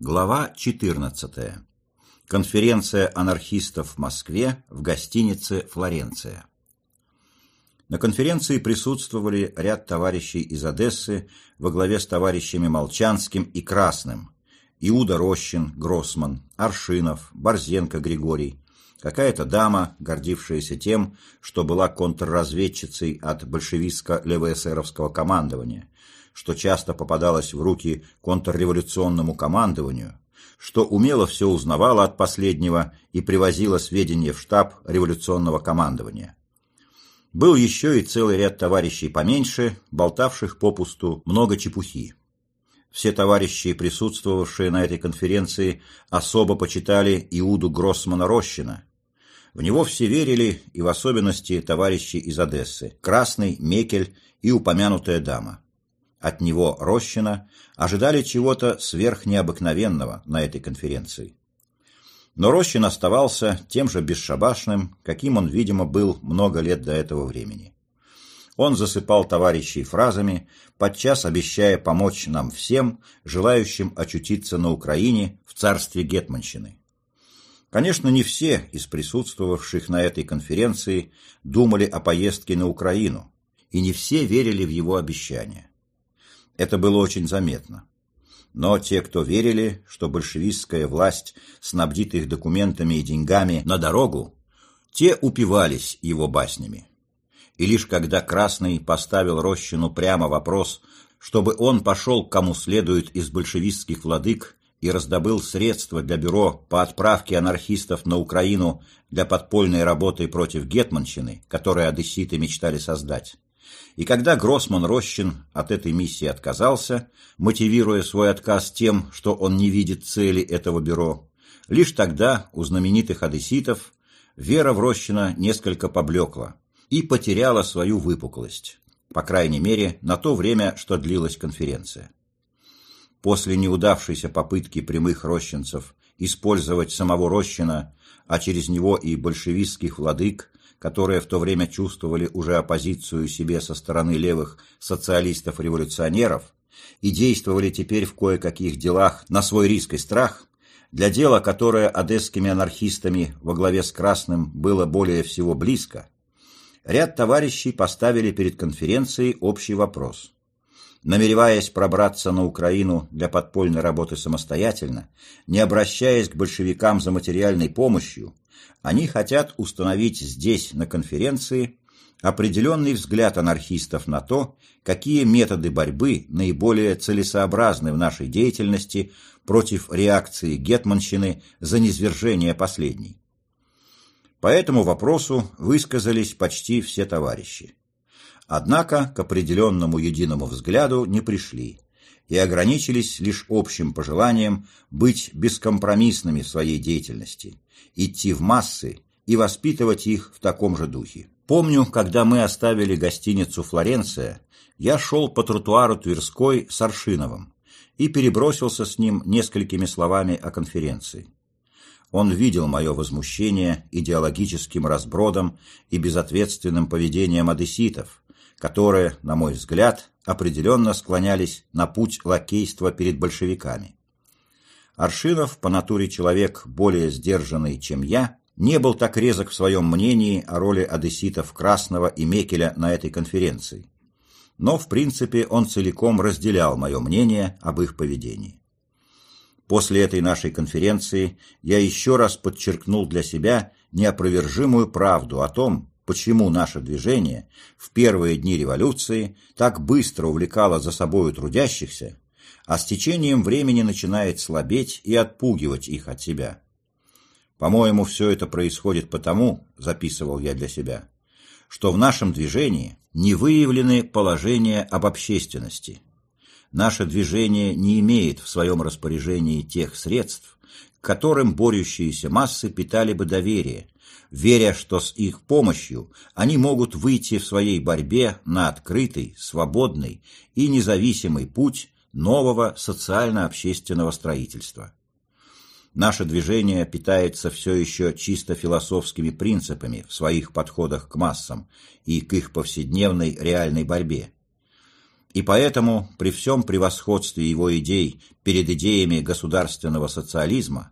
Глава 14. Конференция анархистов в Москве в гостинице «Флоренция». На конференции присутствовали ряд товарищей из Одессы во главе с товарищами Молчанским и Красным, Иуда Рощин, Гроссман, Аршинов, Борзенко Григорий, какая-то дама, гордившаяся тем, что была контрразведчицей от большевистско-левоэсеровского командования, что часто попадалось в руки контрреволюционному командованию, что умело все узнавала от последнего и привозила сведения в штаб революционного командования. Был еще и целый ряд товарищей поменьше, болтавших попусту много чепухи. Все товарищи, присутствовавшие на этой конференции, особо почитали Иуду Гроссмана-Рощина. В него все верили, и в особенности товарищи из Одессы – Красный, Мекель и упомянутая дама – от него Рощина ожидали чего-то сверхнеобыкновенного на этой конференции. Но Рощин оставался тем же бесшабашным, каким он, видимо, был много лет до этого времени. Он засыпал товарищей фразами, подчас обещая помочь нам всем, желающим очутиться на Украине в царстве Гетманщины. Конечно, не все из присутствовавших на этой конференции думали о поездке на Украину, и не все верили в его обещания. Это было очень заметно. Но те, кто верили, что большевистская власть снабдит их документами и деньгами на дорогу, те упивались его баснями. И лишь когда Красный поставил Рощину прямо вопрос, чтобы он пошел кому следует из большевистских владык и раздобыл средства для бюро по отправке анархистов на Украину для подпольной работы против Гетманщины, которые одесситы мечтали создать, и когда Гроссман Рощин от этой миссии отказался, мотивируя свой отказ тем, что он не видит цели этого бюро, лишь тогда у знаменитых одесситов вера в Рощина несколько поблекла и потеряла свою выпуклость, по крайней мере, на то время, что длилась конференция. После неудавшейся попытки прямых рощинцев использовать самого Рощина, а через него и большевистских владык которые в то время чувствовали уже оппозицию себе со стороны левых социалистов-революционеров и действовали теперь в кое-каких делах на свой риск и страх, для дела, которое одесскими анархистами во главе с Красным было более всего близко, ряд товарищей поставили перед конференцией общий вопрос. Намереваясь пробраться на Украину для подпольной работы самостоятельно, не обращаясь к большевикам за материальной помощью, они хотят установить здесь, на конференции, определенный взгляд анархистов на то, какие методы борьбы наиболее целесообразны в нашей деятельности против реакции Гетманщины за низвержение последней. По этому вопросу высказались почти все товарищи. Однако к определенному единому взгляду не пришли и ограничились лишь общим пожеланием быть бескомпромиссными в своей деятельности, идти в массы и воспитывать их в таком же духе. Помню, когда мы оставили гостиницу «Флоренция», я шел по тротуару Тверской с Аршиновым и перебросился с ним несколькими словами о конференции. Он видел мое возмущение идеологическим разбродом и безответственным поведением одесситов, которые, на мой взгляд, определенно склонялись на путь лакейства перед большевиками. Аршинов, по натуре человек более сдержанный, чем я, не был так резок в своем мнении о роли одесситов Красного и Мекеля на этой конференции. Но, в принципе, он целиком разделял мое мнение об их поведении. После этой нашей конференции я еще раз подчеркнул для себя неопровержимую правду о том, почему наше движение в первые дни революции так быстро увлекало за собою трудящихся, а с течением времени начинает слабеть и отпугивать их от себя. По-моему, все это происходит потому, записывал я для себя, что в нашем движении не выявлены положения об общественности. Наше движение не имеет в своем распоряжении тех средств, к которым борющиеся массы питали бы доверие, веря, что с их помощью они могут выйти в своей борьбе на открытый, свободный и независимый путь нового социально-общественного строительства. Наше движение питается все еще чисто философскими принципами в своих подходах к массам и к их повседневной реальной борьбе. И поэтому, при всем превосходстве его идей перед идеями государственного социализма,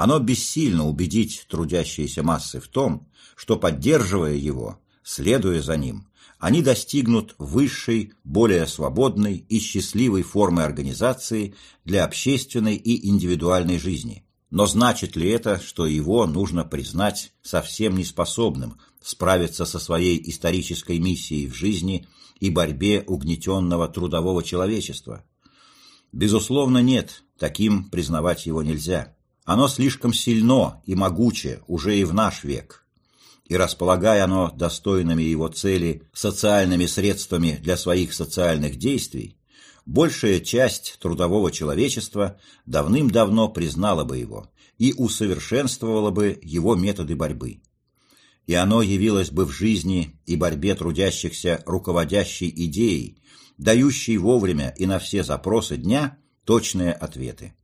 оно бессильно убедить трудящиеся массы в том, что, поддерживая его, следуя за ним, они достигнут высшей, более свободной и счастливой формы организации для общественной и индивидуальной жизни. Но значит ли это, что его нужно признать совсем неспособным справиться со своей исторической миссией в жизни и борьбе угнетенного трудового человечества? Безусловно, нет, таким признавать его нельзя. Оно слишком сильно и могуче уже и в наш век. И располагая оно достойными его цели социальными средствами для своих социальных действий, большая часть трудового человечества давным-давно признала бы его и усовершенствовала бы его методы борьбы. И оно явилось бы в жизни и борьбе трудящихся руководящей идеей, дающей вовремя и на все запросы дня точные ответы.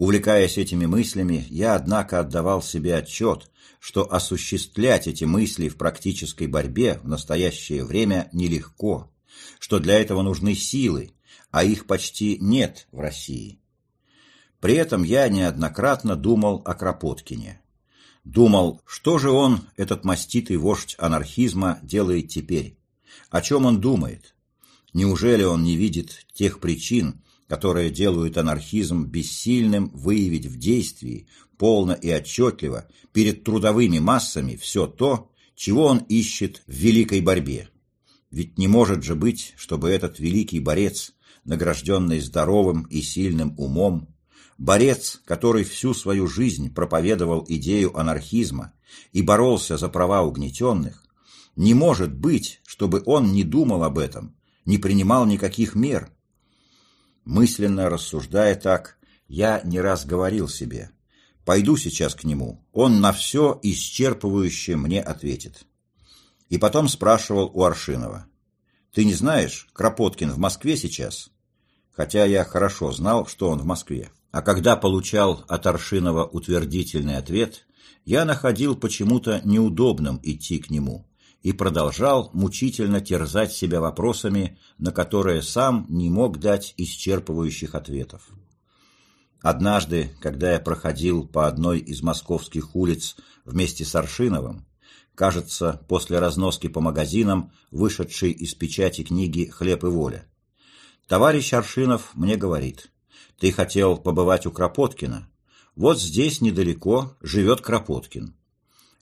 Увлекаясь этими мыслями, я, однако, отдавал себе отчет, что осуществлять эти мысли в практической борьбе в настоящее время нелегко, что для этого нужны силы, а их почти нет в России. При этом я неоднократно думал о Кропоткине. Думал, что же он, этот маститый вождь анархизма, делает теперь? О чем он думает? Неужели он не видит тех причин, которые делают анархизм бессильным выявить в действии, полно и отчетливо, перед трудовыми массами все то, чего он ищет в великой борьбе. Ведь не может же быть, чтобы этот великий борец, награжденный здоровым и сильным умом, борец, который всю свою жизнь проповедовал идею анархизма и боролся за права угнетенных, не может быть, чтобы он не думал об этом, не принимал никаких мер, Мысленно рассуждая так, я не раз говорил себе, пойду сейчас к нему, он на все исчерпывающе мне ответит. И потом спрашивал у Аршинова, ты не знаешь, Кропоткин в Москве сейчас? Хотя я хорошо знал, что он в Москве. А когда получал от Аршинова утвердительный ответ, я находил почему-то неудобным идти к нему и продолжал мучительно терзать себя вопросами, на которые сам не мог дать исчерпывающих ответов. Однажды, когда я проходил по одной из московских улиц вместе с Аршиновым, кажется, после разноски по магазинам, вышедшей из печати книги «Хлеб и воля», товарищ Аршинов мне говорит, «Ты хотел побывать у Кропоткина? Вот здесь недалеко живет Кропоткин.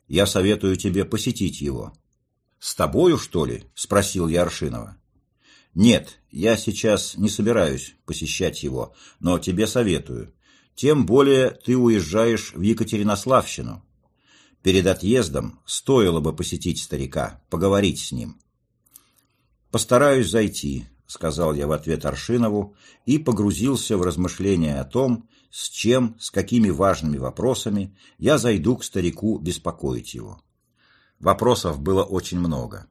Я советую тебе посетить его. «С тобою, что ли?» – спросил я Аршинова. «Нет, я сейчас не собираюсь посещать его, но тебе советую. Тем более ты уезжаешь в Екатеринославщину. Перед отъездом стоило бы посетить старика, поговорить с ним». «Постараюсь зайти», — сказал я в ответ Аршинову и погрузился в размышления о том, с чем, с какими важными вопросами я зайду к старику беспокоить его. Вопросов было очень много.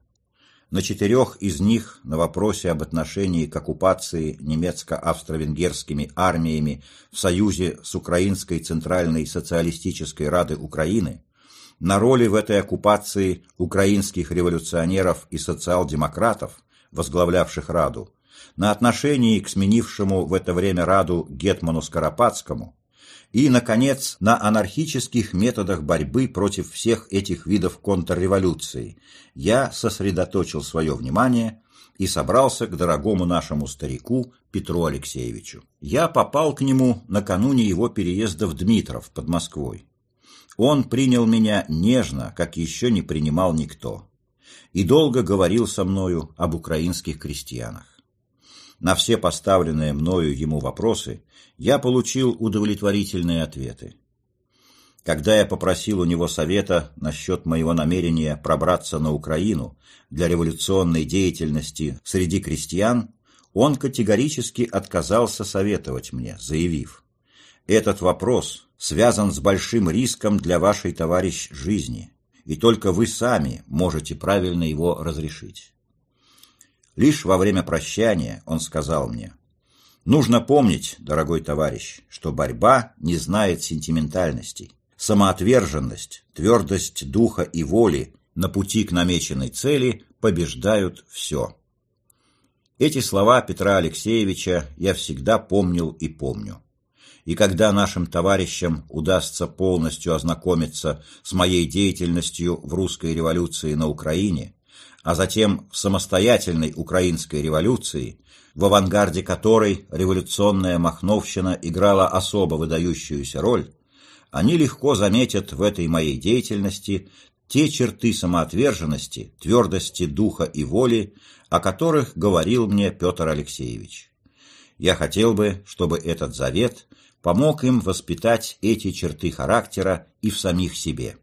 На четырех из них на вопросе об отношении к оккупации немецко-австро-венгерскими армиями в союзе с Украинской Центральной Социалистической Рады Украины, на роли в этой оккупации украинских революционеров и социал-демократов, возглавлявших Раду, на отношении к сменившему в это время Раду Гетману Скоропадскому, и, наконец, на анархических методах борьбы против всех этих видов контрреволюции, я сосредоточил свое внимание и собрался к дорогому нашему старику Петру Алексеевичу. Я попал к нему накануне его переезда в Дмитров под Москвой. Он принял меня нежно, как еще не принимал никто, и долго говорил со мною об украинских крестьянах. На все поставленные мною ему вопросы я получил удовлетворительные ответы. Когда я попросил у него совета насчет моего намерения пробраться на Украину для революционной деятельности среди крестьян, он категорически отказался советовать мне, заявив, «Этот вопрос связан с большим риском для вашей, товарищ, жизни, и только вы сами можете правильно его разрешить». Лишь во время прощания он сказал мне, «Нужно помнить, дорогой товарищ, что борьба не знает сентиментальностей. Самоотверженность, твердость духа и воли на пути к намеченной цели побеждают все». Эти слова Петра Алексеевича я всегда помнил и помню. И когда нашим товарищам удастся полностью ознакомиться с моей деятельностью в русской революции на Украине, а затем в самостоятельной украинской революции, в авангарде которой революционная махновщина играла особо выдающуюся роль, они легко заметят в этой моей деятельности те черты самоотверженности, твердости духа и воли, о которых говорил мне Петр Алексеевич. Я хотел бы, чтобы этот завет помог им воспитать эти черты характера и в самих себе.